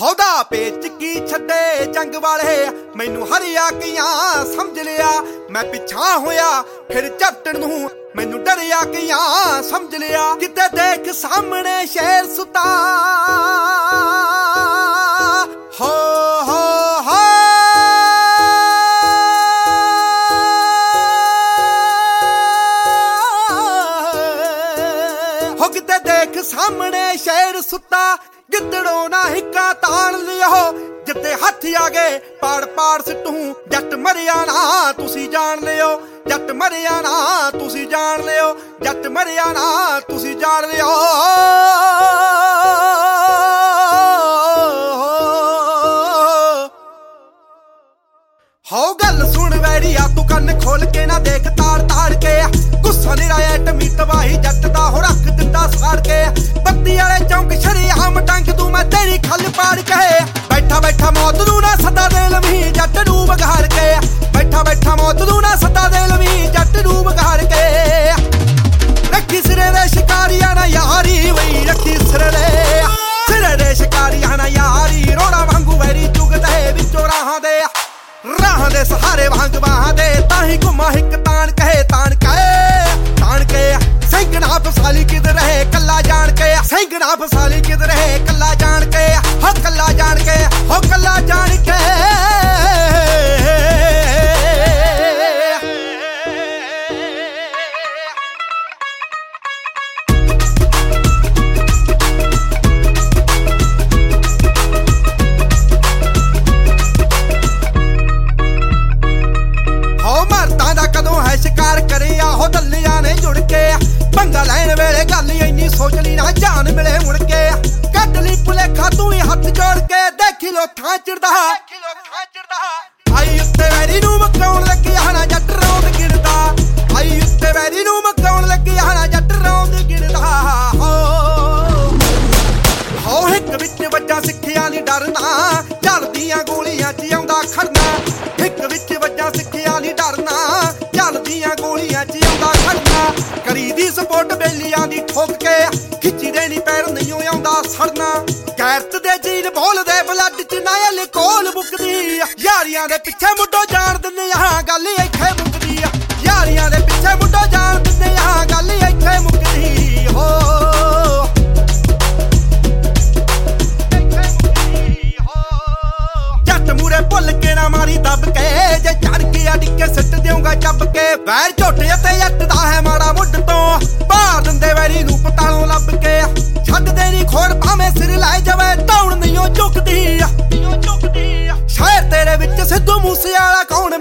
ਹੌਦਾ ਪੇਚ ਕੀ ਛੱਡੇ ਜੰਗ ਵਾਲੇ? ਮੈਨੂੰ ਹਰਿਆ ਕੀਆਂ ਸਮਝ ਲਿਆ, ਮੈਂ ਪਿੱਛਾ ਹੋਇਆ, ਫਿਰ ਝੱਟਣ ਨੂੰ ਮੈਨੂੰ ਡਰਿਆ ਕੀਆਂ ਸਮਝ ਲਿਆ। ਕਿਤੇ ਦੇਖ ਸਾਹਮਣੇ ਸ਼ੇਰ ਸੁਤਾ। ਹੋ ਹੋ ਹੋ। ਹੋ, ਕਿਤੇ ਦੇਖ ਸਾਹਮਣੇ ਸ਼ੇਰ ਸੁੱਤਾ। ਗਿੱਦੜੋ ਨਾ ਹਿੱਕਾ ਤਾਣ ਲਿਓ ਜਿੱਤੇ ਹੱਥ ਆ ਗਏ, ਪਾੜ ਪਾੜ ਸਿੱਟੂ, ਜੱਟ ਮਰਿਆ ਨਾ, ਤੁਸੀਂ ਜਾਣ ਲਿਓ। ਜੱਟ ਮਰਿਆ ਨਾ, ਤੁਸੀਂ ਜਾਣ ਲਿਓ। ਜੱਟ ਮਰਿਆ ਨਾ, ਤੁਸੀਂ ਜਾਣ ਲਿਓ। ਹੋ ਗੱਲ ਸੁਣ ਵੈਰੀਆ, ਤੂੰ ਕੰਨ ਖੋਲ ਕੇ ਨਾ ਦੇਖ ਤਾੜ ਤਾੜ ਕੇ ਗੁੱਸਾ ਨਿਰਾਇਆ ਟਮੀ ਤਵਾਹੀ ਜੱਟ ਦਾ ਹੋ ਰੱਖ ਤੇਰੀ ਖੱਲ ਬੈਠਾ ਬੈਠਾ ਮੌਤ ਨੂੰ ਨਾ ਸਦਾ ਦੇ ਲਵੀ, ਜੱਟ ਨੂੰ ਬਗਾੜ ਕੇ। ਬੈਠਾ ਬੈਠਾ ਮੌਤ ਨੂੰ ਨਾ ਸਦਾ ਦੇ ਲਵੀ, ਜੱਟ ਨੂੰ ਬਗਾੜ ਕੇ। ਰੱਖੀ ਸਿਰੇ ਦੇ ਸ਼ਿਕਾਰੀਆਂ ਨਾ ਯਾਰੀ ਵਈ, ਰੱਖੀ ਸਿਰੇ ਦੇ। ਸਿਰੇ ਦੇ ਸ਼ਿਕਾਰੀਆਂ ਨਾ ਯਾਰੀ, ਰੋੜਾ ਵਾਂਗੂ ਵੈਰੀ ਚੁਗਦੇ, ਵਿੱਚੋਂ ਰਾਹਾਂ ਦੇ। ਰਾਹਾਂ ਦੇ ਸਹਾਰੇ ਵਾਂਗ ਬਾਹਾਂ ਦੇ ਤਾਂ ਹੀ ਘੁਮਾ ਹਿੱਕ ਤਾਣ ਕਹੇ ਤਾਣ ਕਹੇ। ਤਾਣ ਕੇ, ਸੈਂਕੜਾ ਫਸਾਲੀ ਕਿਦ ਰਹੇ, ਕੱਲਾ ਜਾਣ ਕੇ। ਸੈਂਕੜਾ ਫਸਾਲੀ ਕਿਦ ਰਹੇ, ਕੱਲਾ ਜਾਣ ਕੇ। ਜਾਣ ਕੇ। ਦਾ ਕਦੋਂ ਹੈ ਸ਼ਿਕਾਰ ਕਰਿਆ, ਹੋ ਦੱਲਿਆਂ ਨੇ ਜੁੜ ਕੇ ਪੰਗਾ ਲੈਣ ਵੇਲੇ ਗੱਲ ਇੰਨੀ ਸੋਚ ਲਈ ਨਾ ਜਾਨ ਮਿਲੇ ਮੁੜ ਦੇਖੀ ਲੋ ਥਾਂ ਚਿੜਦਾ। ਦੇਖੀ ਲੋ ਥਾਂ ਚਿੜਦਾ। ਆਈ ਉੱਤੇ ਵੈਰੀ ਨੂੰ ਮਕਾਉਣ ਲੱਗੀ ਹਣਾ ਜੱਟ ਰੌਂਦ ਗਿਰਦਾ ਆਈ ਉੱਤੇ ਵੈਰੀ ਨੂੰ ਮਕਾਉਣ ਲੱਗੀ ਹਣਾ ਜੱਟ ਰੌਂਦ ਗਿਰਦਾ ਹੋ। ਹੋ ਇੱਕ ਵਿੱਚ ਵੱਜਾ ਸਿੱਖਿਆ ਨਹੀਂ ਡਰਨਾ। ਚੱਲਦੀਆਂ ਗੋਲੀਆਂ 'ਚ ਆਉਂਦਾ ਖੜਨਾ। ਇੱਕ ਵਿੱਚ ਵੱਜਾ ਸਿੱਖਿਆ ਨਹੀਂ ਡਰਨਾ। ਚੱਲਦੀਆਂ ਗੋਲੀਆਂ 'ਚ ਆਉਂਦਾ ਖੜਨਾ। ਕਰੀਦੀ ਸਪੋਰਟ ਬੇਲੀਆਂ ਦੀ ਠੋਕ ਕੇ ਖਿੱਚੀ ਦੇ ਨਹੀਂ ਪੈਰ ਨਹੀਂ ਆਉਂਦਾ ਸੜਨਾ। ਗੈਰਤ ਦੇ ਜੀਨ ਬੋਲਦੇ ਨਾਇਲ ਕੋਲ ਮੁੱਕਦੀ ਯਾਰੀਆਂ ਦੇ ਪਿੱਛੇ ਮੁੱਢੋ ਜਾਣ ਦਿੰਦੇ ਆ। ਗੱਲ ਇੱਥੇ ਮੁੱਕਦੀ ਆ। ਯਾਰੀਆਂ ਦੇ ਪਿੱਛੇ ਮੁੱਢੋ ਜਾਣ ਦਿੰਦੇ ਆ। ਗੱਲ ਇੱਥੇ ਮੁੱਕਦੀ ਹੋ। ਜੱਟ ਮੂਰੇ ਭੁੱਲ ਕੇ ਨਾ ਮਾਰੀ ਦੱਬ ਕੇ। ਜੇ ਚੜ ਕੇ ਅੜ ਕੇ ਸਿੱਟ ਦਿਉਂਗਾ ਚੱਬ ਕੇ। ਵੈਰ ਝੋਟੇ ਅਤੇ ਜੱਟ ਦਾ ਸਿੱਧੂ ਮੂਸੇ ਵਾਲਾ ਕੌਣ